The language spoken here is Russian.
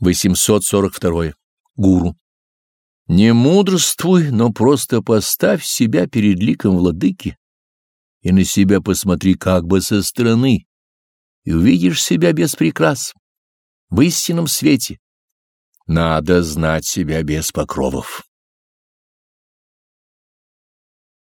842. Гуру. Не мудрствуй, но просто поставь себя перед ликом владыки и на себя посмотри как бы со стороны, и увидишь себя без прикрас, в истинном свете. Надо знать себя без покровов.